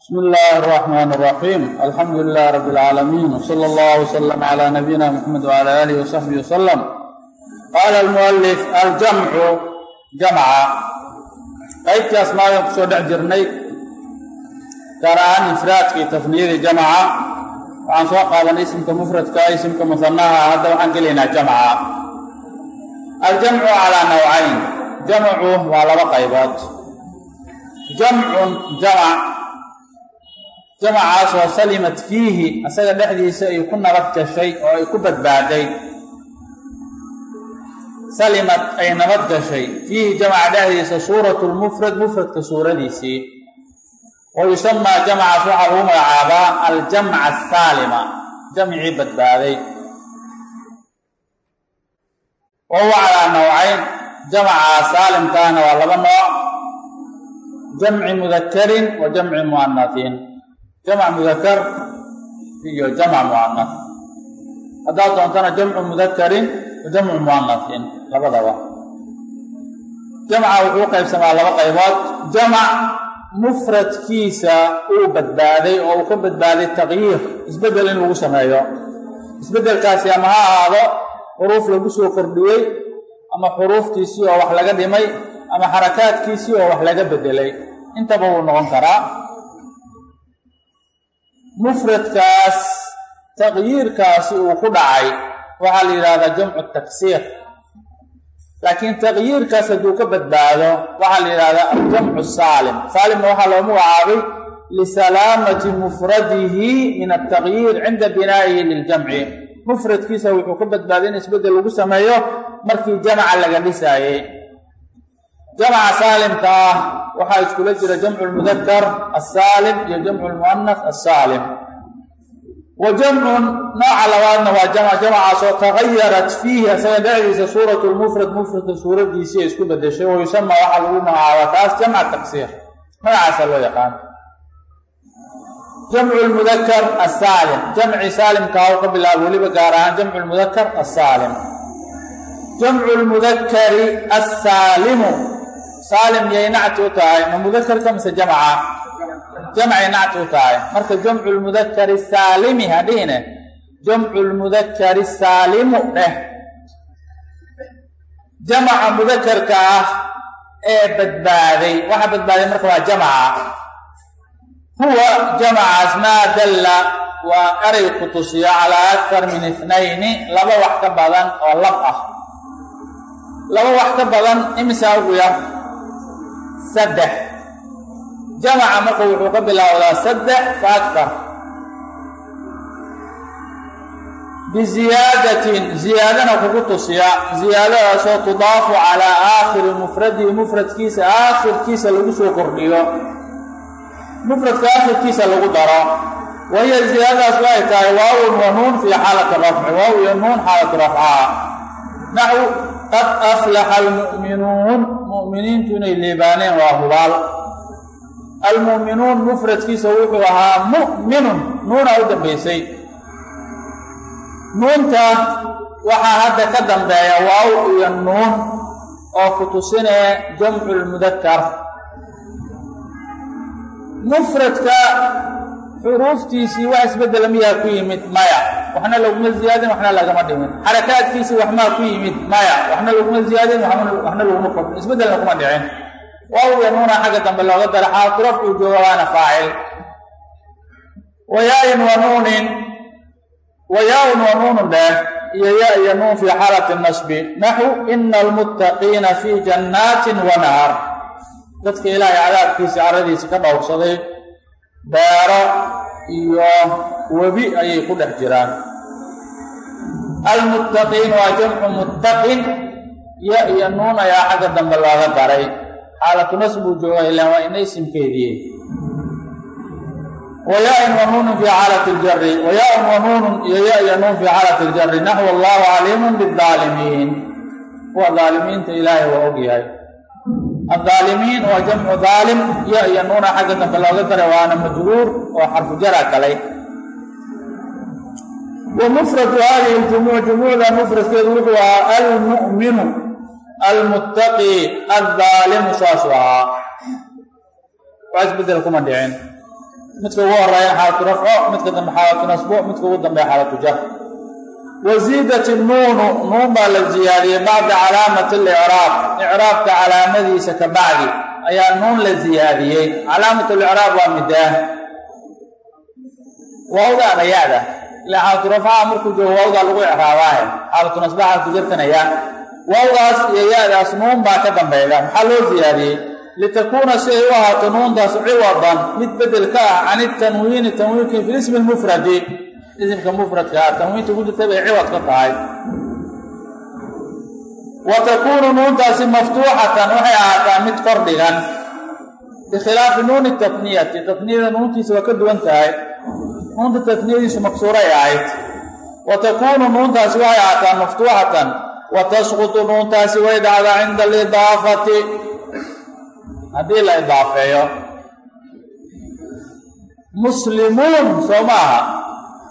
بسم الله الرحمن الرحيم الحمد لله رب العالمين وصلى الله وسلم على نبينا محمد وعلى آله وصحبه وسلم قال المؤلف الجمع جمca qaybtii asmaadaan kusoo dhex jirnay gaar ahaan ifraadkii tafniyadii jamca waxaan soo qaadanay isimka mufradka isimka musanaha hadda waxaan gelaynaa jamca aljamcu calaa nawcayn jamcu waa laba qaybood jamcun jamac jamacaasoo salimat fiihi asaga dhexdiisa ay ku nabad gashay oo ay ku badbaaday salimat ay nabad gashay. Fiihi jamaca dhexdiisa suuratu lmufrad mufradka suuradiisii. Wa jamacaas waxaa lagu magacaabaa aljamca asaalima jamcii badbaaday. Wa huwa calaa nawcayn jamaca saalimkaana waa laba nooc jamci mudakarin wa jamci muanahin jamc mudakar iyo jamc muanah haddaad doontana jamcu mudakarin wa jamcu muanahin labadaba jamca wuxuu qaybsamaa laba qaybood. Jamac mufradkiisa uu badbaaday oo uu ka badbaaday taqyiir isbeddel in lagu sameeyo. Isbeddelkaasi ama ha ahaado xuruuf lagu soo kordhiyey ama xuruuftiisii oo wax laga dhimay ama xarakaadkiisii oo wax laga beddelay intaba wuu noqon karaa mufradkaas taqyiirkaasi uu ku dhacay waxaa la yidhahdaa jamcu taksiir laakiin taqyiirkaas hadduu ka badbaado waxaa la yidhahdaa aljamcu saalim. Saalimna waxaa loo magacaabay lisalaamati mufradihi min altaqyiir cinda binaa'ihi liljamci. Mufradkiisa wuxuu ka badbaaday in isbeddel lagu sameeyo markii jamca laga dhisaayey jamca saalimka ah waxaa iskula jira jamcu lmudakar asaalim iyo jamcu lmu'anas asaalim wa jamcun nooca labaadna waa jamc jamcaasoo tagayarat fiihi asaga dhexdiisa suuratu lmufrad mufradka suuradiisii ay isku bedeshay wa yusama waxaa lagu magacaabaa taas jamca taksiir magacaasa loo yaqaan. Jamcu lmudakar asaalim jamci saalimkaa u ka bilaabo weliba gaar ahaan jamcu lmudakar asaalim jamcu lmudakari assaalimu saalim yay nacti u tahay ma mudakarka mise jamca jamcay nacti u tahay marka jamcu lmudakari saalimi hadhihine jamcu lmudakari saalimu dheh jamaca mudakarka ah ee badbaaday waxa badbaaday marka waa jamca huwa jamacaas maa dalla waa eray ku tusiya calaa aktar min itnayni laba wax ka badan oo lab ah laba wax ka badan imisaa ugu yar saddex. Jamaca marka wuxuu ka bilaawdaa saddex fa aktar biziyaadatin ziyaadana kugu tusiya. Ziyaadadaasoo tudaafu calaa aakhiri mufradihi mufradkiisa aakhirkiisa lagu soo kordhiyo. Mufradka aakhirkiisa lagu daro. Wahiya ziyaadadaas waxay tahay waawun wa nuun fii xaalati rafci waaw iyo nuun xaalati rafcaha naxwu qad aflaxa almu'minuun mu'miniintu inay liibaaneen waa hubaal. Almu'minuun mufradkiisa wuxuu ahaa mu'minun nuuna u dambaysay nuunta waxaa hadda ka dambeeya waaw iyo nuun oo ku tusinee jamcu lmudakar mufradka xuruuftiisii wax isbeddela miyaa ku yimid maya. Waxna laguma ziyaadin waxna lagama dhimin. Xarakaadkiisii waxmaa ku yimid maya. Waxna laguma ziyaadin waxna laguma kordhin isbeddelna kuma dhicin. Iyo nuuna xagga dambe looga dara xaaturafkuu jooga waana faacil. Wayaain wa nuunin. Wayaaun wa nuunun dheh iyo ya iyo nuun fii xaalati nasbi naxu ina almuttaqiina fii jannaatin wa nahar dadka ilaahay cadaabkiisa caradiisa ka dhowrsaday beero iyo webi ayay ku dhex jiraan. Almuttaqiin waa jamcu muttaqin. Ya iyo nuun ayaa xagga dambe looga daray xaalatu nas buu jooga ilaan waa ina isimkeediye wayaain wa nuunun fii xaalati ljari wayaaun wa nuunun iyo ya iyo nuun fii xaalati ljari naxwu allahu caliimun bidaalimiin kuwa daalimiinta ilaahay waa ogyahay aaalimiin waa jamcu daalim ya iyo nuuna xagga dambe looga daray waana majruur oo xarfu jara galay wa mufradu hadihi ljumuuc jumuucda mufradkeedu wuxuu ahaa almu'minu almuttaqi aldaalimu saasuu ahaa wax isbeddel kuma dhicin midka ugu horreeya xaalatu rafco midka dambe xaalatu nasbo midka ugu dambeya xaalatu jar wasiidat nuunu nuun baa la ziyaadiyey bacda calaamati alicraab icraabka calaamadiisa ka bacdi ayaa nuun la ziyaadiyey calaamat licraab waa midaa waawda dhayaada ilaa xaalatu rafcaha markuu joogo waawdaa lagu icraabaahe xaalatu nasba xaalatu jartana yaa waawdaas iyo yaadaas nuun baa ka dambayda. Maxaa loo ziyaadiyey litakuuna si ay u ahaato nuuntaas ciwadan mid bedel ka ah can itanwiini tanwiinkii fi ismi lmufradi isimka mufradka tanwiinta ku jirta bay ciwad ka tahay. Wa takuunu nuuntaasi maftuuxatan waxay ahaataa mid kor dhigan bikhilaafi nuuni tafniyati tafniyada nuuntiisa waa ka duwan tahay. Nuunta tafniyadiisu maksuuray ahayd. Wa takuunu nuuntaasi waxay ahaataa maftuuxatan. Wa tasqutu nuuntaasi way dhacdaa cinda alidaafati haddii la idaafeeyo. Muslimuun soo ma aha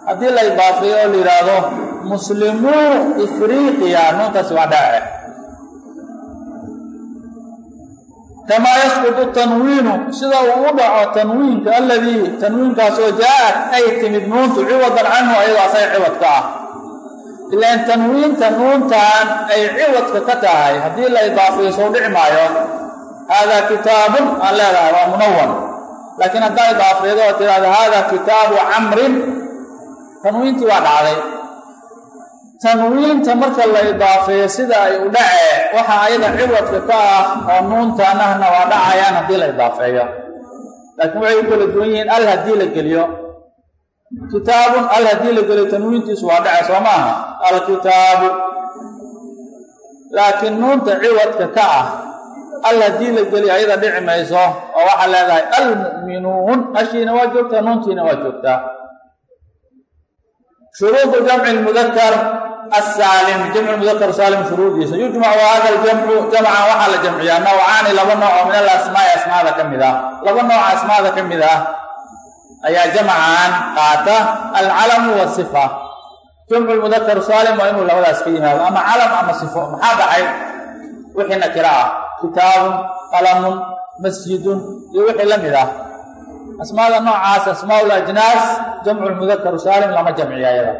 haddii la idaafeeyo oo la yidhaahdo muslimuu ifriqiya nuuntaasi waa dhace kamaa yasqutu tanwiinu sida uu u dhaco tanwiinka aladii tanwiinkaasoo jaa-at ay timid nuuntu ciwadan canhu ayadoo asaga ciwadka ah. Ilaan tanwiinta nuuntan ay ciwadka ka tahay haddii la idaafeeyo soo dhici maayo haadaa kitaabun aan leedahay waa munawan laakiin haddaa idaafeedo oo tidhahdo haadaa kitaabu camrin tanwiintii waa dhacday. Tanwiinta marka la idaafeeyo sida ay u dhacee waxa ayada ciwadka ka ah oo nuuntanahna waa dhacayaan haddii la idaafeeyo laakiin waxay u kala duwan yihiin al haddii la geliyo. Kitaabun al haddii la geliyo tanwiintiisu waa dhace soo maaha? Alkitaabu laakiin nuunta ciwadka ka ah al haddii la geliyo ayada dhici mayso oo waxaa leedahay almu'minuun ashiina waa joogtaa nuuntiina waa joogtaa shuruudu jamci mudakar asaalim jamcu mudakar saalim shuruudiisa yujmacu hada ljamcu jamcan waxaa la jamciyaa nawcaani laba nooc oo min al asmaai asmaada ka mid ah laba nooc asmaada ka mid ah ayaa jamcan qaata alcalamu wasifa jamcu mudakar saalim waa inuu labadaas ka yimaado ama calam ama sifo maxaa dhacay wixii nakira ah kitaabun qalamun masjidun iyo wixii la mid asmaada noocaas asmaa lajnaas jamcu lmudakaru saalim lama jamciyo ayada.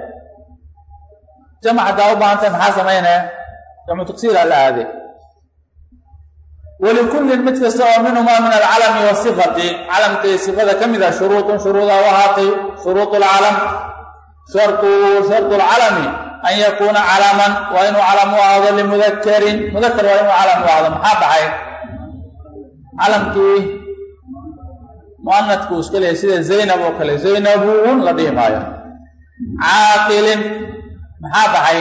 Jamc haddaa u baahantay maxaa samaynaya jamcu tagsiira la aade walikullin mid kasta oo minhumaa min alcalami wasifati calamkay sifada ka mid ah shuruudun shuruuda u ahaatay shuruud lcalam shartu shardu lcalami an yakuuna calaman waa inuu calam u ahaado limudakarin mudakar waa inuu calam u ahaado maxaa baxay? Calamkii muanadku iska leeyahy sida zaynab oo kale. Zaynabun la dhihi maayo. Caaqilin maxaa baxay?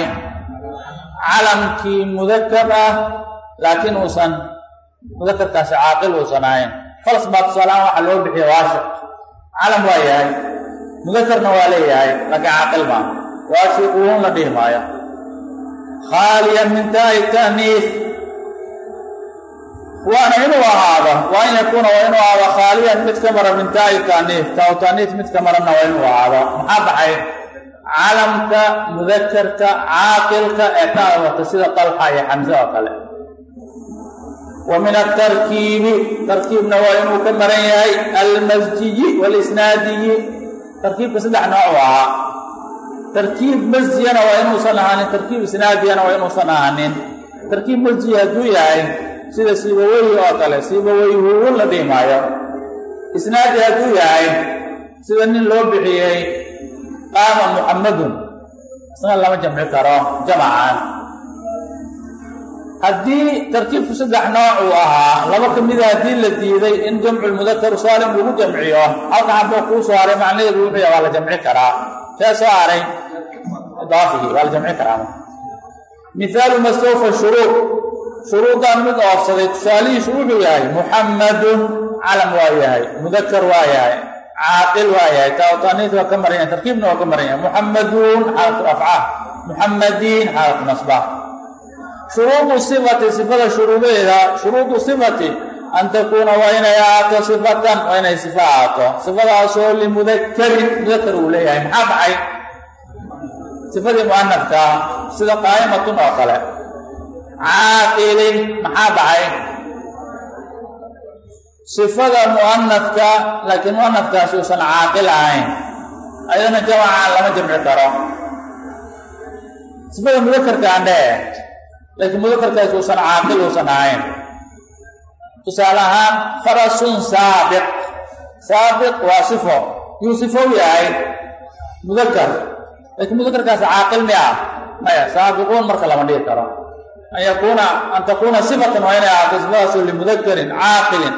Calamkii mudakar ah laakiin uusan mudakarkaasi caaqil uusan ahayn. Falas baa tusaalahaan waxaa loo bixiya waashiq. Calam waa yahay. Mudakarna waa leeyahay laakiin caaqil maa waashiquun la dhihi maayo. Khaaliyan min taai ta'niif waana inuu ahaado waa in yakuuna waa inuu ahaado khaaliyan mid ka mara min taai taaniif. Taa taaniif mid ka marana waa inuu ahaado maxaa baxay? Calamka mudakarka caaqilka ee taa wata sida dalxa iyo xamse oo kale. Wa min atarkiibi tarkiibna waa inuu ka maran yahay almasjiyi walisnaadiyi. Tarkiibka saddex nooc u ahaa. Tarkiib masjiyana waa inuusan ahaanin tarkiib isnaadiyana waa inuusan ahaanin. Tarkiib masjiyi hadduu yahay sida siibaweyhi oo kale siibaweyhuun la dhihi maayo isnaadi hadduu yahay sida nin loo bixiyey qaama muxammadun isna lama jamci karo jamacan haddii tarkiibku saddex nooc uu ahaa laba ka mida haddii la diiday in jamcu lmudakaru saalim lagu jamciyo halka xaboo kuu soo haray macnaheedu wuxuu yahay waa la jamci karaa. See soo haray? Idaafigii waa la jamci karaa. Mihaalu mastawfa shuruud shuruudan mid oofsaday tusaalihiisu wuxuu yahay muxammadun calam waa yahay mudakar waa yahay caaqil waa yahay. Taataniis waa ka maran yahay tarkiibna waa ka maran yahay muxammaduun xaalatu afcaal muxammadiin xaalatu nasba shuruudu sifati sifada shuruudaheeda shuruudu sifati an takuuna waa inay ahaato sifatan waa inay sifa ahaato. Sifadaasoo limudakarin mudakar uu leeyahay. Maxaa baxay? Sifadii mu'anafka sida qaa'imatun oo kale caaqilin maxaa baxay sifada mu'anadka laakiin mu'anadkaasi uusan caaqil ahayn ayadana jamacaan lama jamci karo sifada mudakarka aan dhee laakiin mudakarkaasi uusan caaqil uusan ahayn tusaale ahaan farasun saabiq saabiq waa sifo yuu sifow yahay mudakar laakiin mudakarkaasi caaqil mi ah maya saabiquun marka lama dhigi karo an takuuna sifatan waa inay ahaato sifadaasu limudakarin caaqilin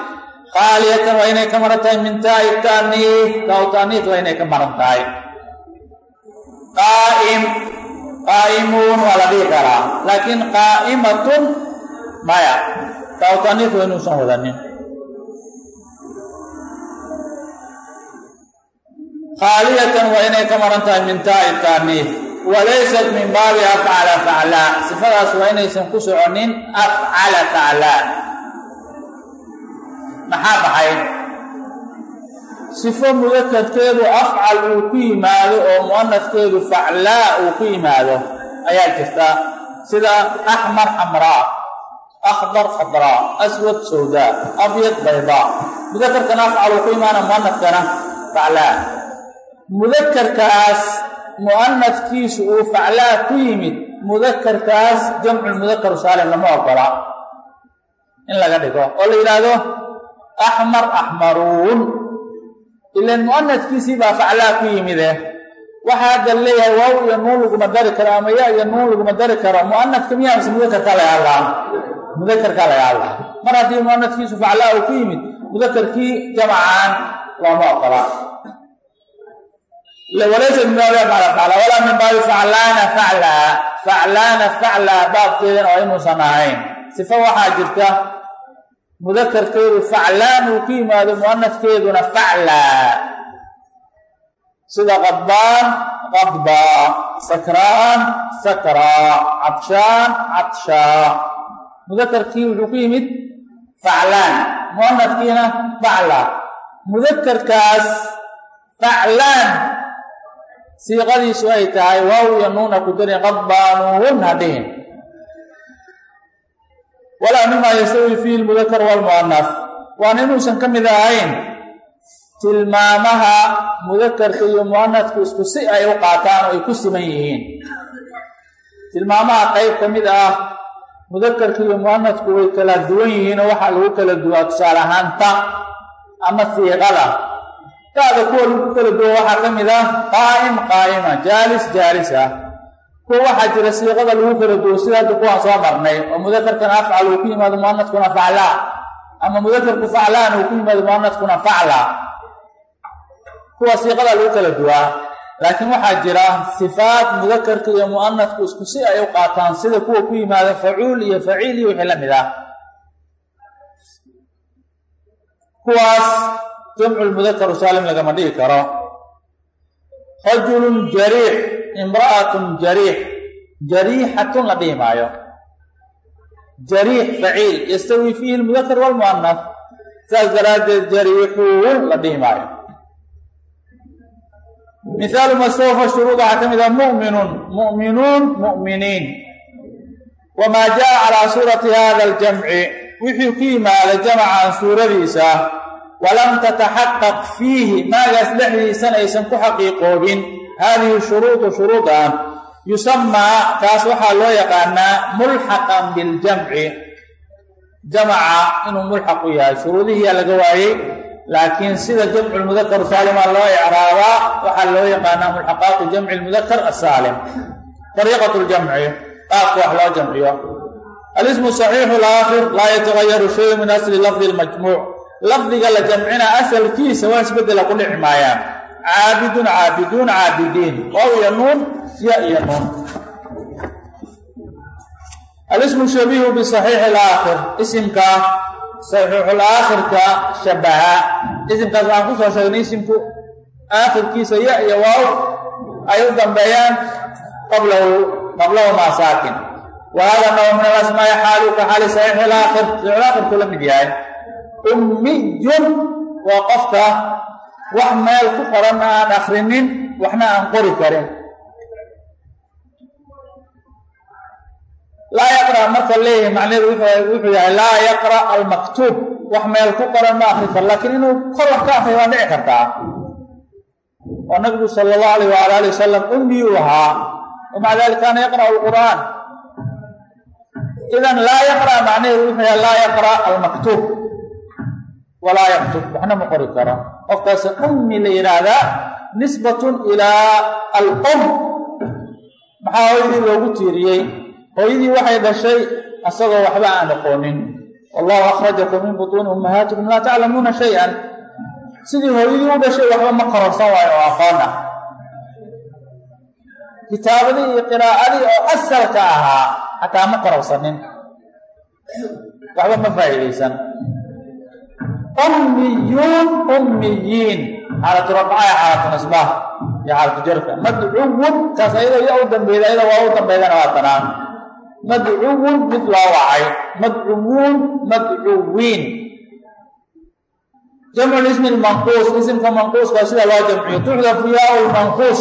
khaaliyatan waa inay ka maran tahay min taai taaniif taa taaniif waa inay ka maran tahay qaa'im qaa'imuun waa la dhihi karaa laakiin qaa'imatun maya taa taaniif waa inuusan wadanin khaaliyatan waa inay ka maran tahay min taai taaniif walaysat min baabi afcala faclaa sifadaas waa inaysan ku soconin afcala faclaa maxaa baxay? Sifo mudakarkeedu afcal uu ku yimaado oo mu'anaskeedu faclaa uu ku yimaado. Ayaa jirta sida axmar xamraa akhdar khadraa aswad sawdaa abyad baydaa mudakarkana afcal uu ku imaana mu'anaskana faclaa mudakarkaas mu'anadkiisu uu faclaa ku yimid mudakarkaas jamculmudakaru saalim lama ogola. In laga dhigo oo la yidhaahdo axmar axmaruun ilan mu'anadkiisii baa faclaa ku yimide. Waxaa hadda leeyahay waaw iyo nuun laguma dari karo ama ya iyo nuun laguma dari karo. Mu'anadka miyaa mise mudakarkaa laga hadlaa mudakarkaa laga hadlaa mar haddii mu'anadkiisu faclaa uu ku yimid mudakarkii jamacaan looma ogola walaysa min baabi afcala facla walaa min baabi faclaana faclaa faclaana faclaa baabkeedana waa inuusan ahayn sifo waxaa jirta mudakarkeedu faclaan uu ku yimaado mu'anaskeeduna faclaa sida qadbaan qadbaa sakraan sakraa cadshaan cadshaa mudakarkii wuxuu ku yimid faclaan mu'anaskiina faclaa mudakarkaas faclaan siiqadiisu ay tahay waaw iyo nuuna ku darin qadbaanuun hadhihin walaa mima yastawi fiihi lmudakar waalmu'anas waan inuusan ka mid ahayn tilmaamaha mudakarka iyo mu'anasku isku si ay u qaataan oo ay ku siman yihiin. Tilmaamaha qayb ka mid ah mudakarka iyo mu'anasku way kala duwan yihiin oo waxaa lagu kala duwaa tusaale ahaan ta ama siiqada taada kuwa lagu kala duwa waxaa ka mid ah qaa'im qaa'ima jaalis jaalis ah. Kuwa waxaa jira siiqada lagu kala duwo sida hadda kuwaan soo marnay oo mudakarkana afcal uu ku yimaado mu'anaskuna faclaa ama mudakarku faclaan uu ku yimaado mu'anaskuna faclaa. Kuwa siiqada lagu kala duwaa laakiin waxaa jira sifaat mudakarka iyo mu'anasku isku si ay u qaataan sida kuwa ku yimaada facuul iyo faciil iyo wixii la mid ah. Kuwaas jamcu lmudakaru saalim lagama dhigi karo. Rajulun jariix imra'atun jariix jariixatun la dhihi maayo. Jariix faciil yastawi fiihi lmudakar waalmu'anas saas daraaddeed jariixuun la dhihi maayo. Mihaalu mastawfa shuruud waxaa ka mid ah mu'minun mu'minuun mu'miniin. Wamaa jaa calaa suurati hada aljamci wixii ku yimaada jamacan suuradiisa walam tataxaqaq fiihi. Maagaas dhexdiisana aysan ku xaqiiqoobin. Haadihi shuruudu shuruudan yusamaa kaas waxaa loo yaqaanaa mulxaqan biljamci. Jamaca inuu mulxaq u yahay. Shuruudihiyaa laga waayey. Laakiin sida jamcu lmudakar saalima loo icraabaa waxaa loo yaqaanaa mulxaqaatu jamci lmudakar asaalim dariiqat ljamci qaabka wax loo jamciyo. Alismu saxiixu laakhir laa yatagayaru shayu min asli lafdi lmajmuuc lafdiga la jamcina asalkiisa waa isbedela ku dhici maayaan. Caabidun caabiduun caabidiin. Waaw iyo nuun ya iyo nuun. Alismu shabiihu bisaxiixi alaakhir isimka saxiixulaakhirka shabaha. Isimkaas waxaan ku soo sheegnay isimku aakhirkiisa ya iyo waaw ay u dambeeyaan qablahu qablahumaa saakin wa hada min alasmaai xaalu ka xaali saxiixi alaakhir saxiixulaakhirku la yahay ummiyun. Waa qofka wax meel ku qoranna aan akrinin waxna aan qori karin. Laa yaqra' marka leeyahay macnaheedu wuxuu yahay laa yaqra' almaktuub wax meel ku qoran ma akri karo laakiin inuu kor wax ka akriyo waa dhici kartaa. Oo nabigu sala allahu alayh waala ali wasalam ummiyuu ahaa wamaca dalika kaana yaqra'u alqur'aan. Idan laa yaqra' macnaheedu wuxuu yahay laa yaqra' almaktuub walaa yaktub waxna ma qori karo. Qofkaas ummi la yidhaahdaa nisbatun ilaa alum maxaa hooyadii loogu tiiriyey? Hooyadii waxay dhashay asagoo waxba aan aqoonin. Wallahu akhrajakum min butuuni ummahaatikum laa taclamuuna shay-an. Sidii hooyadii u dhashay waxba ma kororsan waayo oo aqoona kitaabadii iyo qiraa'adii oo asalka ahaa xataa ma kororsanin. Waxba ma faa'iidaysan ummiyuun ummiyiin xaalatu rafcaya xaalatu nasbah iyo xaalatu jarka madcuwun kaas ayada yaa u dambeyda ayada waa u dambeydana waa tanaan madcuwun mid loo wacay madcuwuun madcuwiin jamcu ismi lmanquus isimka manquuska sida loo jamciyo tuxdafu yaau lmanquus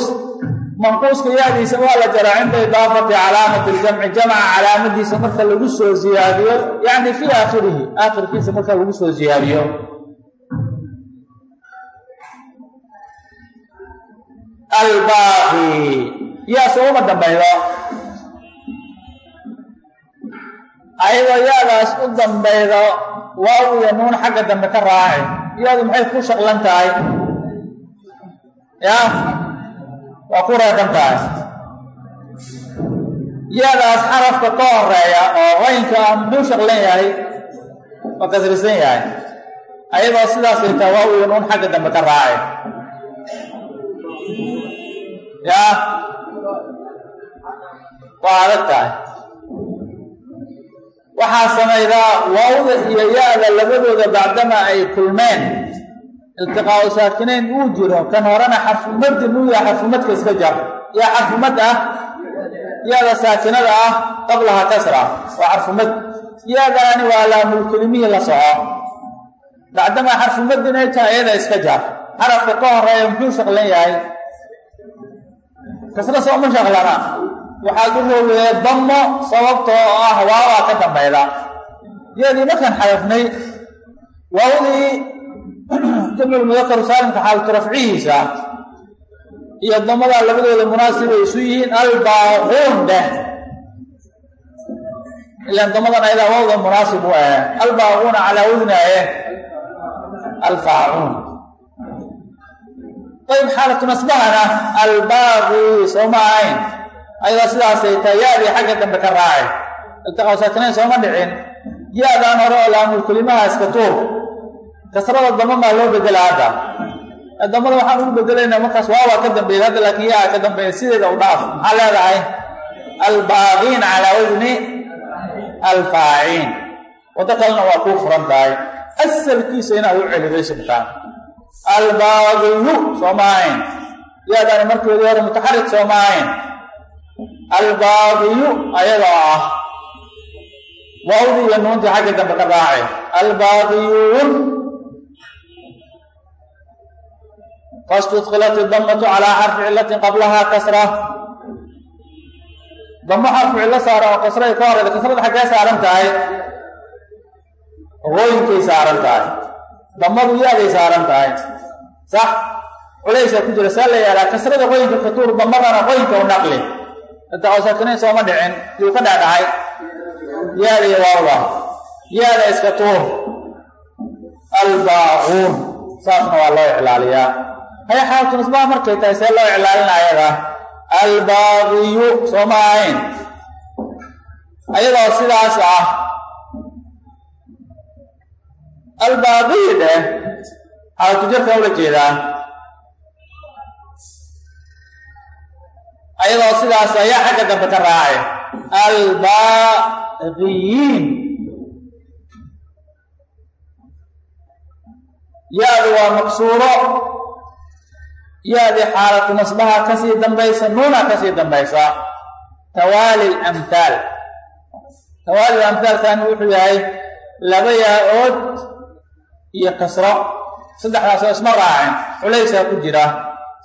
manquuska yaadiisa waa la jaraa cinda idaafati calaamati ljamci jamca calaamadiisa marka lagu soo ziyaadiyo yani fii aakhirihi aakhirkiisa marka lagu soo ziyaadiyo. Albaaqi yaas uma dambaydo. Ayadoo yaadaas u dambaydo waaw iyo nuun xagga dambe ka raaci. Yaadu maxay ku shaqlan tahay? Ya waa ku reeban tahay. Yaadaas xarafka ka horreeya oo qaynka muxuu shaqlan yahay? Waa kasrisan yahay. Ayadoo sidaasay tahay waaw iyo nuun xagga dambe ka raaci. Ya? Waa adag tahay. Waxaa samaydaa waawda iyo ya-da labadooda bacdama ay kulmeen iltiqaau saakinayn uu jiro kan horena xarfumadin uu xarfumadka iska jar yaa xarfumad ah ya-da saakinada ah qablaha kasra waa xarfumad ya-daani waa laamulkelimihii la soco. Bacdamaa xarfumadin ay tahay iyada iska jar xarafka ka horreeya muxuu shaqlan yahay? Kasra sooma shaqlana. Waxaad u roogayee dammo sababtoo ah waawaa ka dambayda. Yadii markaan xadafnay waawdii jamcul mudakaru saalimka xaalatu rafcihiisa iyo damadaa labadooda munaasibay isu yihiin albaaquun dheh ilaan damadan aydaa waawda munaasib u ah. Albaaquuna calaa wadnaaye alfaacuun. Ayb xaalatu nasbahana albaaqi sooma ahayn. Ayadoo sidaasay tahay ya-dii xagga dambe ka raacay. Saakinayn sooma dhicin. Ya-daan hore oo laamul kelimaha iska tuur kasrada dama maa loo bedela hadda. Damada waxaan ugu bedelaynaa markaas waawaa ka dambeeya hadda laakiin yaa ka dambeeya sideeda u dhaaf. Maxaa leedahay? Albaaqiin calaa wadni alfaaciin. Waddo kalena waa kuu furan tahay. Asalkiisa inaad u celiday subtaan albaaqiyu sooma ahayn. Ya-daani markeedii hore mutaxarik sooma albaaqiyu ayadoo ah. Waawdii iyo nuuntii xagga dambe ka raacay albaaqiyuun fastudkilat idamatu calaa xarfi cilatin qablaha kasra. Damo xarfu cillo saaran oo kasray ka horeyda kasrada xaggee saaran tahay? Hooyinkay saaran tahay. Damadu yaaday saaran tahay. Sax. Culaysaa ku jira saa la yaalaa kasrada qoyinka katuur damadana qoyinka u naqli. Intaqawsakinayn sooma dhicin yuu ka dhacdhacay yaada iyo waawda yaada iska tuur. Albaaquun saasna waa loo iclaaliyaa haya xaalatu nisbaha markay tahay see loo iclaalina ayada albaaqiyu sooma ahayn? Ayadoo sidaas ah albaaqiyi dheh xaalatu jarka ula jeedaa ayadoo sidaas ayaa xagga dambe ka raacay albaaqiyiin. Ya-du waa maksuuro ya-dii xaalatu nasbaha ka sii dambaysa nuuna ka sii dambaysa tawaali lamhaal tawaali lamhaalkani wuxuu yahay laba yaa-ood iyo kasro saddexdaasoo isma raacin culaysaa ku jira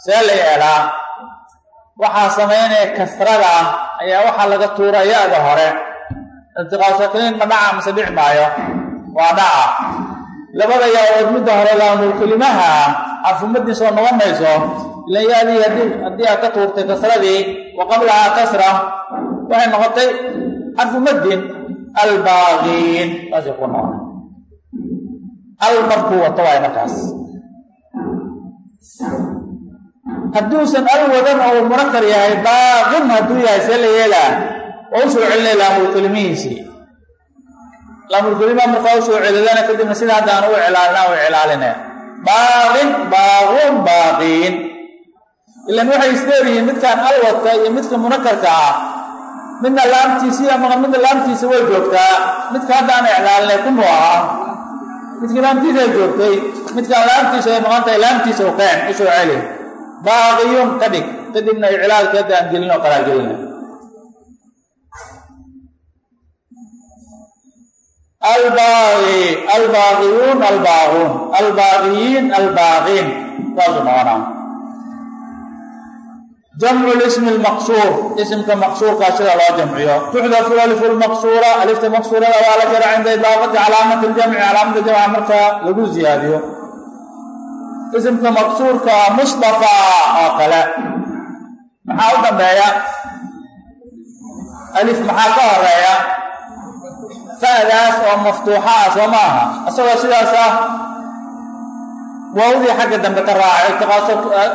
see la yeelaa waxaa samaynaya kasrada ayaa waxaa laga tuura ya-da hore iltiqaasakiniin ma dhaca mase dhici maayo waa dhaca labada yaa-ood midda hore laamulkelimaha xarfumadii soo noqon mayso ilan yaadii haddii aad ka tuurtay kasradii wa qablahaa kasra waxay noqotay xarfumadin albaaqiin. Saasay ku noqon. Al markuu wato hadduusan al wadan oo munakar yahay baaqin hadduu yahay see la yeelaa waa u soo celinay laamulkelimihiisii laamulkelima markaa u soo celidana kadibna sida hadda aan u cilaalina u cilaaline baaqin baaquun baaqiin ilan waxay isleeyihiin midkaan al wata iyo midka munakarka ah. Midna laamtiisiiya maqan midna laamtiisa way joogtaa. Midka hadda aan iclaalinay kumu ahaa. Midkii laamtiisa ay joogtay midkaan laamtiisa ay maqan tahay laamtiisa u keen u soo celi baaqiyun ka dhig. Kadibna iclaalkeeda aan gelin oo kalaa gelina albaaqi albaaqiyuun albaaquun albaaqiyiin albaaqiin saasuu noqonaa jamcu lismi lmaqsuur isimka maqsuurkaa sida loo jamciyo. Tuxdafu alifu lmaqsuura alifta maqsuurada waa la jara cinda idaafati calaamati ljamci calaamada jamca marka lagu ziyaadiyo. Isimka maqsuurka mustafa oo maxaa u dambeeya? Alif maxaa ka horreeya fa'daas oo maftuuxa ah soo maaha. Isagoo sidaas ah waawdii xagga dambe ka raacay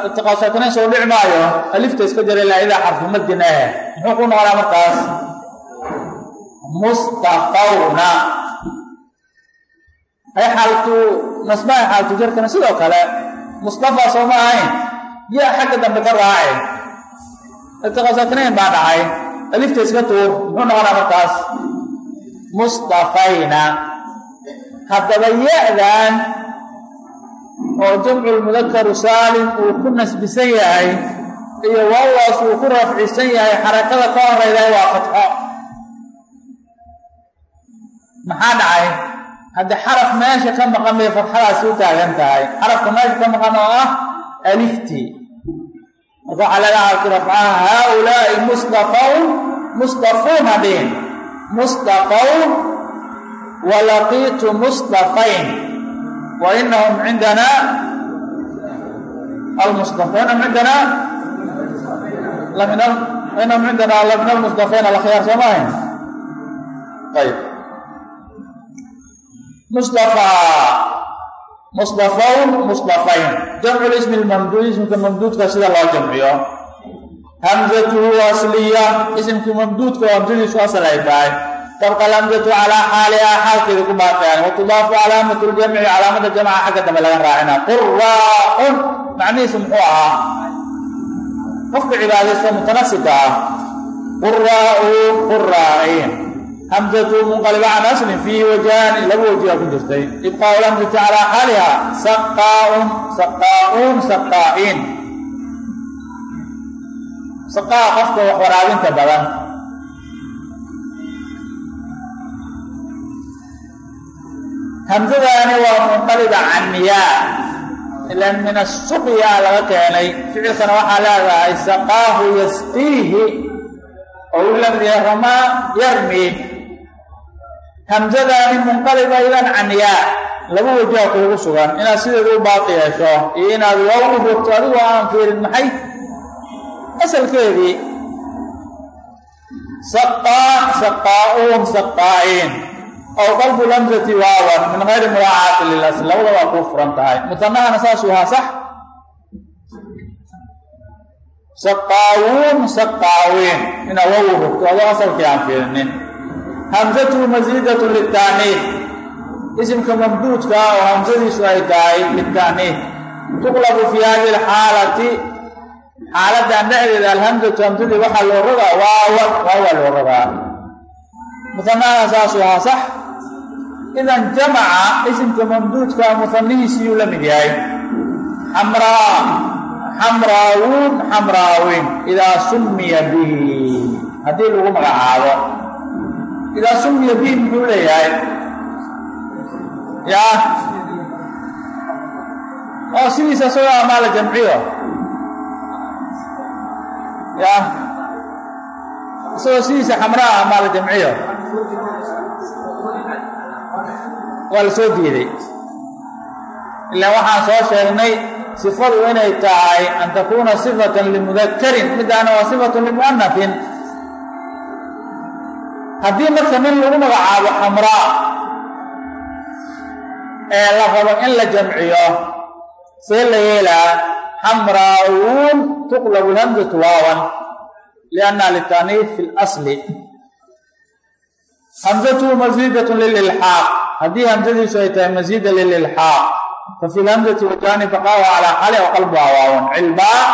itiqaasatnayn soo dhici maayo alifta iska jira ilaa idaa xarfumadin eh muxuu ku noqonaa markaas? Mustafawna ay xaaltu nasbaha xaaltu jarkana sidoo kale mustafa soo ma ahayn. Yaa xagga dambe ka raacay. Itiqaasatnayn baa dhacay. Alifta iska tuur muxuu noqonaa markaas mustafayna haddaba ya-dan oo jamculmudakaru saalim uu ku nasbisan yahay iyo waawaas uu ku rafcisan yahay xarakada ka horeyda waa fatxo maxaa dhacay haddi xaraf meesha ka maqan bay fatxadaasi u taagan tahay xarafka meesha ka maqan oo ah aliftii marka waxaa laga halki rafcaha haaulaai mustafawn mustafuun hadhihin mustafawn walaqiitu mustafayn wainahum cindana almustafayn am cindana inahum cindana lamin almustafayn alakhyar soo maahayn ayb mustafa mustafawn mustafayn jamcu lismi lmamduud ismka mamduudka sida loo jamciyo hamzatuhu asliya isimkii mamduudka oo hamsadiisu asal ay tahay tabqa alhamzatu calaa xaalihaa xaalkeeda ku baaqayaan watudaafu calaamatu ljamci calaamada jamca xagga dambe laga raacina quraaun macnihiisu muxuu ahaa qofka cibaadaysta mutanasibka ah quraa'iin hamzatu munqaliba can aslin fiihi wajhaani laba wajiha ku jirtay ibqaau lhamzati calaa xaaliha saqaaun saqaauun saqaa'iin saqaa qofka wax waraabinta badan. Hamsadaani waa munqaliba can miyaa ilan min asuqya laga keenay. Ficilkana waxaa leedahay saqaahu yasqiihi oo u la mid ramaa yarmi. Hamsadaani munqaliba idan can yaa laba wajiha kuugu sugan. Inaad sideeda u baaqi yeesho iyo inaad waaw u rogto adigoo aan fiirin maxay asalkeedii saqaa saqaa'uun saqaa'iin aw qalbu lamzati waawan min gayri muraacaati lilasl labada waa kuu furan tahay. Mutanahana saasuu ahaa sax. Saqaawuun saqaawiin inaa wawu rogto adoo asalkii aan fiirinin. Hamzatuhu masiidatu litaaniif isimka mamduudka oo hamsadiisu ay tahay litaaniif tuqlabu fi hadi alxaalati xaaladan dhexdeeda alhamzatu hamsadii waxaa loo rogaa waawan waawaa loo rogaa musanahana saasuu ahaa sax. Idan jamaca isimka mamduudka musanihiisiyuu la mid yahay. Xamraa xamraawuun xamraawin. Idaa summiya bihi. Haddii lagu magacaabo. Idaa summiya bihi muxuu leeyahay? Yaa. Oo sidiisa isagoo amaa la jamciyo ya isagoo sidiisa xamraa amaa la jamciyo. Waa la soo diiday. Ilaa waxaan soo sheegnay sifadu inay tahay an takuuna sifatan limudakarin midaana waa sifatun limu'anafin haddii marka nin lagu magacaabo xamraa ee la rabo in la jamciyo see la yeelaa xamraa'uun tuqlabu lhamzatu waawan liannaha litaniif fi lasli hamzatuhu masiidatun lililxaaq haddii hamzadiisu ay tahay masiida lililxaaq fafi lhamzati wajani baqaaha calaa xali o qalbuha waawan cilbaa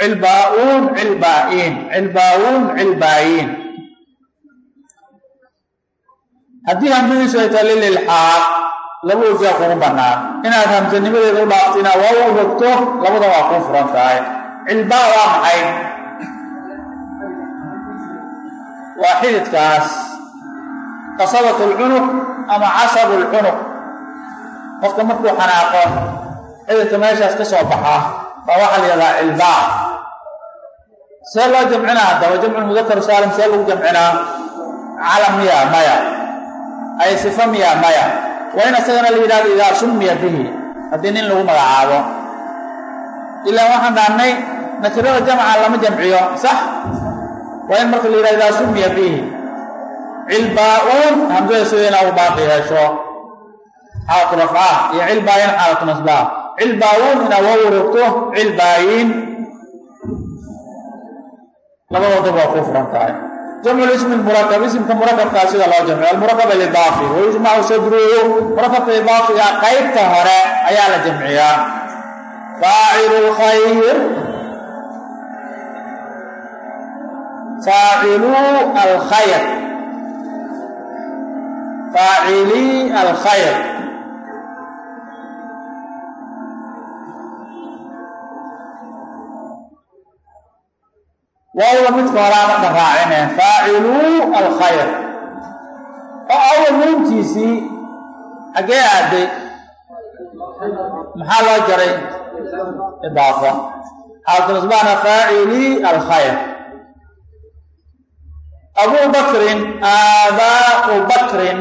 cilbaa'uun cilbaa'iin cilbaa'uun cilbaa'iin haddii hamsadiisu ay tahay lililxaaq laba wejaa kugu bannaan inaad hamsanimadeeda u dhaafto inaad waa u rogto labada waa kuu furan tahay. Cilbaa waa maxay? Waa xididkaas. Qasabat alcunuq ama casabu alcunuq qofka markuu xanaaqo xididka meeshaas ka soo baxa baa waxaa la yihahdaa cilbaa. See loo jamcinaa haddaba jamcu mudakar saalim see lagu jamcinaa. Calam miya maya. Ay sifa miya maya waa in asagana la yidhahdo idaa summiya bihi. Haddii nin lagu magacaabo. Ilaa waxaan dhahnay nakirada jamca lama jamciyo. Sax. Waa in marka la yidhahdo idaa summiya bihi. Cilbaa-uun hamsada sida inaa u baaqi yeesho. Xaalatu rafca iyo cilbaayin xaalatu nasbaa. Cilbaa-uun inaa waa wareegto cilbaayin labadooda waa kuu furan tahay jamcu ismi murakab isimka murakabkaa sida loo jamciyo almurakab alidaafi wayujmacu sadruhu murakabka idaafiga qaybta hore ayaa la jamciyaa. Faacilu lkhayr faaciluu alkhayr. Faacilii alkhayr waawda midka horaa marka raacine faaciluu alkhayr. Oo awal nuuntiisii xaggee aaday maxaa loo jaray? Idaafo xaalatunisbaana faacilii alkhayr. Abuu bakrin aabaau bakrin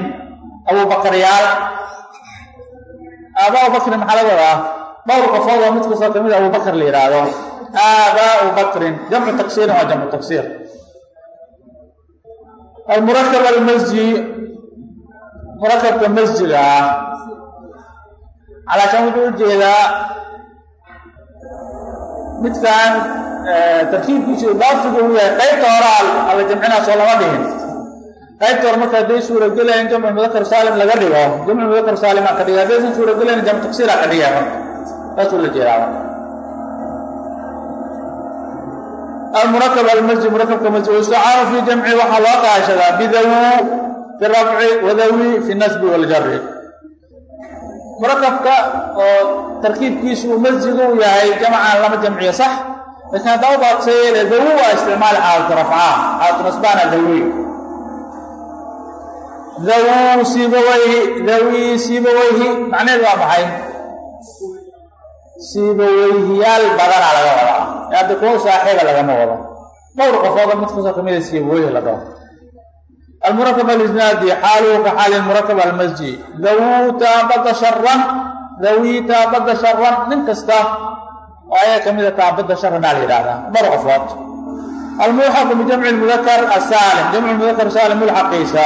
abuu bakaryaal aabaau bakrin maxaa laga wadaa? Dhowr qofood oo mid kastoo ka mid abuu bakr la yidhaahdo aabaau bakrin jamcu taksiirin waa jamcu taksiir almurakab almasji murakabka masjiga ah calaashaan wuxuu u jeedaa midkan tarkiibkiisu idaafigu uu yahay qaybta horaa ala jamcinaasoo lama dhihin qaybta hore marka hadday suuragelayan jamcu mudakar saalim laga dhigo jamcu mudakar saalima ka dhiga haddaysan suuragelayn jamcu taksiira ka marka saasuu la jeedaa almurakab almasjid murakabka masjid waistacaanu fi jamci waxaa loo qaashadaa bidawu fi rafci wadawi fi nasbi waljari murakabka oo tarkiibkiisu uu masjid u yahay jamcan lama jamciyo sax? Laakiin haddaa u baaqsayeele dawi waa isticmaali xaalatu rafca xaalatu nasbaana dawi. Dawu sibawayhi dawi sibawayhi macnaheedu waa maxay siibaweyhiyaal badana laga wadaa. Hadda kuwo saaxiiba lagama wado. Dhowr qofooda mid kastoo kamida siibaweyhi la dhaho almurakab alisnaadi xaaluhu ka xaali murakab almasji. Dawuta badda sharan dawiita badda sharan nin kasta oo ayaga kamida taabadda sharanaa la yidhahdaa dhowr qofood. Almulxaqu bijamci mudakar asaalim jamcu mudakar saalim mulxaqiisa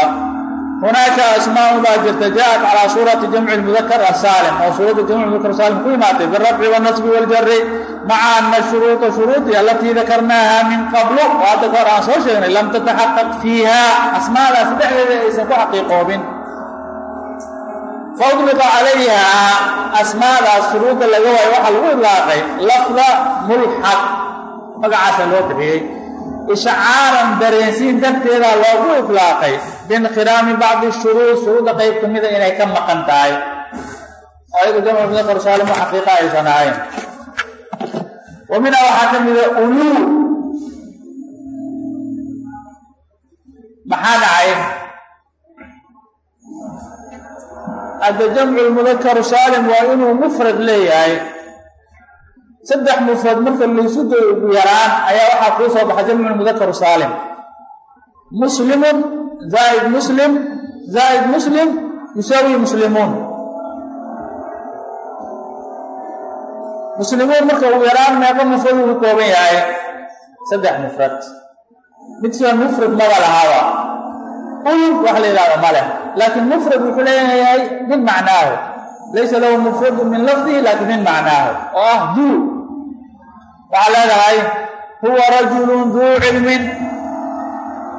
hunaaka asmaau baa jirta jaaءat calى suurati jamci mudakar asaalim oo suuradda jamc mudakar saalim ku imaatay birafci wاnasbi wاljari maca ana shuruuطa shuruudii alatii dakarnaaha min qablu oo hadda ka hor aan soo sheegnay lam tataxaqaq fiiha asmaadaas dhexdeeda aysan ku xaqiiqoobin faudliqa calayha asmaadaas shuruudda laga waayo waxaa lagu idlaaqay lafda mulxaq magacaasa loo bixiyey ishcaaran dareensiin darteeda loogu idlaaqay biinkhiraami bacdi shuruud shuruudda qayb ka mida inay ka maqan tahay. Oo ayagu jamcu xaqiiqa aysan ahayn. Wa minha waxaa ka mida uluu maxaa dhacay? Hadda jamcu lmudakaru saalim waa inuu mufrad leeyahay saddex mufrad marka laysu ugu yaraan ayaa waxaa kuu soo baxa jamcu mudakaru saalim. Muslimun zaa'id muslim zaa'id muslim yusaawi muslimuun. Muslimuun marka ugu yaraan meeqa mufrad uu ka kooban yahay saddex mufrad. Midkiiba mufrad maba lahaaba. Ulug wax la yidhahdo ma leh laakiin mufrad wuxuu leeyahay min macnaahu. Laysa lahu mufradu min lafdihi laakin min macnaahu. Oo ah duu waxaa leedahay huwa rajulun duu cilmin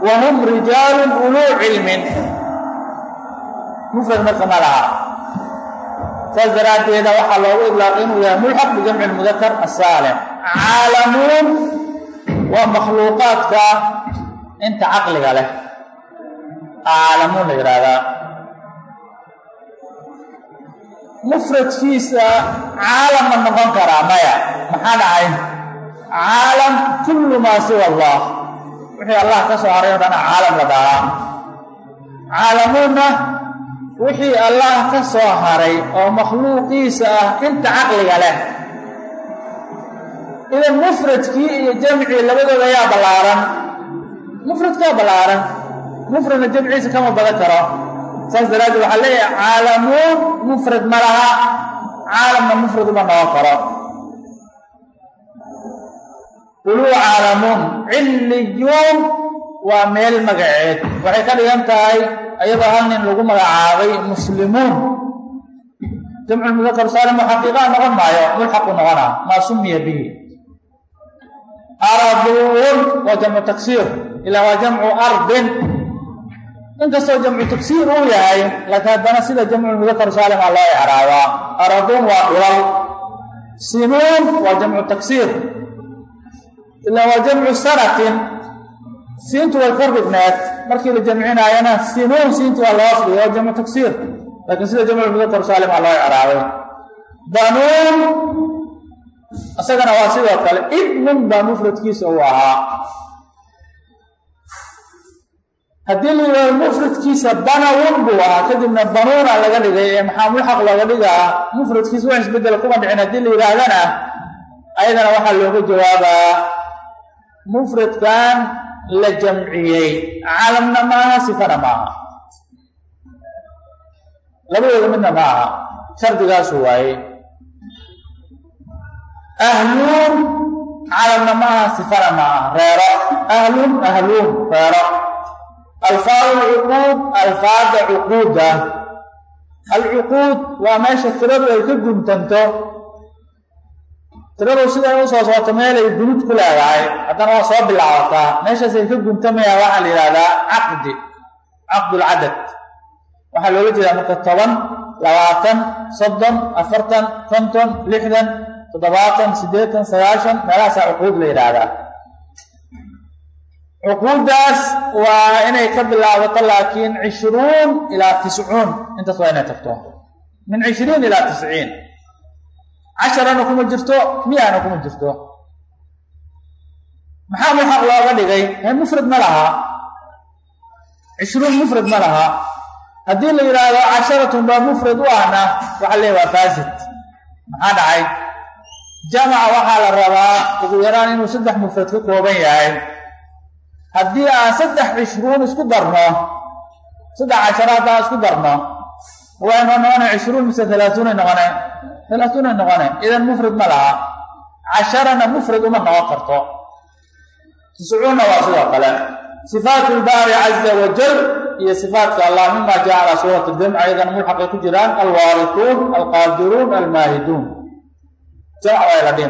wa hum rijaalun uluu cilmin. Mufrad marka ma laha. Saas daraaddeeda waxaa loogu idlaaqay inuu yahay mulxaq bijamci lmudakar asaalim caalamuun waa makhluuqaadka inta caqliga leh. Caalamuun la yidhaahdaa. Mufradkiisa caalam ma noqon karaa maya. Maxaa dhacay caalam kullu maa siwa allah. Wixii allah ka soo haray o dhana caalam la dhahaa. Caalamuunna wixii allah ka soo haray oo makhluuqiisa ah inta caqliga leh. Idan mufradkii iyo jamcii labadooda ayaa ballaaran. Mufradkaa ballaaran. Mufradna jamciisa kama badan karo. Saas daraaddeed waxaa leeyahay caalamuun mufrad ma laha. Caalamna mufrad uma noqon karo uluu caalamuun cilliyuun waa meel magaceed. Waxay ka dhigan tahay ayadoo hal nin lagu magacaabay muslimuun jamcu mudakar saalim oo xaqiiqaa noqon maayo. Mulxaqu noqonaa maa sumiya bihi. Araduun waa jamcu taksiir ilaa waa jamcu ardin. Inkastoo jamcu tagsiir uu yahay laakiin haddana sida jamcu mudakar saalim aa loo icraabaa araduun waa dhulal. Sinuun waa jamcu taksiir ilaa waa jamcu sanatin siintu way kor dhigneed markii la jamcinaayana sinuun siintu waa loo asliya waa jamcu tagsiir laakiin sida jamcu mudakar saalim aa loo icraabay banuun isagana waa sidoo kale ibnun baa mufradkiisa uu ahaa haddii la yidhahdo mufradkiisa banawun buu ahaa kadibna banuuna laga dhigay ee maxaa mulxaq looga dhigaa mufradkiisa wax isbedela kuma dhicin haddii la yidhaahdana ayadana waxaa looga jawaabaa mufradkan la jamciyey. Caalamna maaha sifana maaha. Labadooda midna ma aha shardigaasu waaye ahluun caalamna maaha sifana maaha. Reero. Ahlun ahluun reero. Alfaad alcuquud alfaada cuquuda. Alcuquud waa meesha tiradu ay ka guntanto tiradu siday u soo socoto meelay gunud ku leedahay haddana waa soo bilaabataa. Meeshaasay ka guntamayaan waxaa la yidhahdaa caqdi caqdulcadad waxaa loola jeedaa marka toban labaatan soddon afartan konton lixdan toddobaatan siddeetan sagaashan meelahaasaa cuquud la yidhaahdaa. Cuquuddaas waa inay ka bilaabato laakiin cishruun ilaa tiscuun. Intaas waa inay tagto. Min cishriin ilaa tisciin casharana kuma jirto miyana kuma jirto. Maxaa mulxaq looga dhigay? Ee mufrad ma laha. Cishruun mufrad ma laha. Haddii la yidhaahdo casharatun baa mufrad u ahna waxaa leeya waa faasid. Maxaa dhacay? Jamaca waxaa la rabaa ugu yaraan inuu saddex mufrad ka kooban yahay. Haddii aan saddex cishruun isku darno saddex cashara haddaan isku darno. Waynu noqona cishruun mise halaasuunay noqone alaauuna noqonayn idan mufrid ma laha casharana mufrid uma noqon karto. Tiscuunna waa sidoo kale. Sifaatu lbaari caza wajal iyo sifaatka allah mima jaa calaa suurati jamc idan mulxaqay ku jiraan alwaarituun alqaadiruun almaahiduun jamc waa la dhihi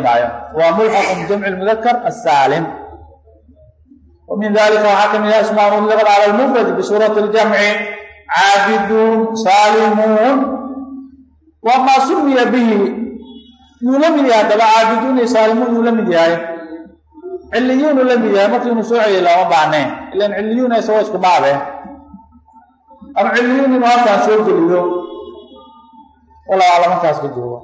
waa mulxaqu bijamci lmudakar asaalim min dalika waxaa ka mid ah ismaa mutlaqan cala lmufrad bisuurati ljamci caabiduun saalimuun waa maa sumiya bihi. Yuu la mid yahay haddaba caabiduun iyo saalimuun yuu la mid yahay. Ciliyuunu la mid yahay markii inuu soo celiyo looma baahnayn. Ilan ciliyuuna isagoo isku maabe ama ciliyuun inuu halkaan soo geliyo walaa ala markaas ka joogo